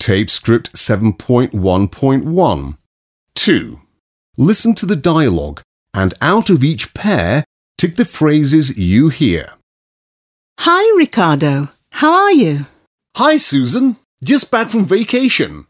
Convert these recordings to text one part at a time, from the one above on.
Tape script 7.1.1. 2. Listen to the dialogue and out of each pair, tick the phrases you hear. Hi, Ricardo. How are you? Hi, Susan. Just back from vacation.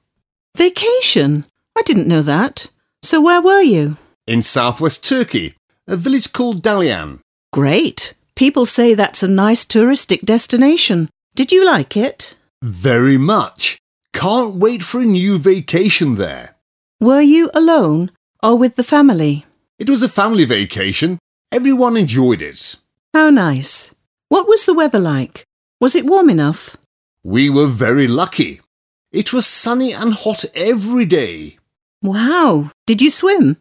Vacation? I didn't know that. So where were you? In southwest Turkey, a village called Dalyan. Great. People say that's a nice touristic destination. Did you like it? Very much. Can't wait for a new vacation there. Were you alone or with the family? It was a family vacation. Everyone enjoyed it. How nice. What was the weather like? Was it warm enough? We were very lucky. It was sunny and hot every day. Wow. Did you swim?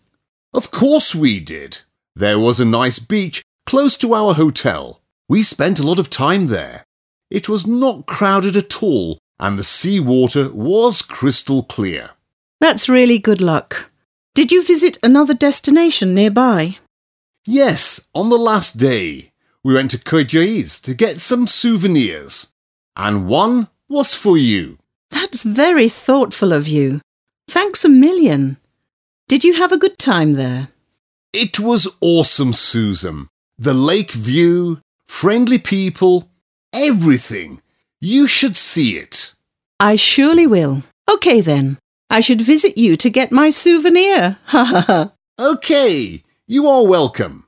Of course we did. There was a nice beach close to our hotel. We spent a lot of time there. It was not crowded at all, and the sea water was crystal clear. That's really good luck. Did you visit another destination nearby? Yes, on the last day, we went to Köyceğiz to get some souvenirs. And one was for you. That's very thoughtful of you. Thanks a million. Did you have a good time there? It was awesome, Susan. The lake view, friendly people, everything. You should see it. I surely will. Okay then. I should visit you to get my souvenir. Ha ha ha. Okay, you are welcome.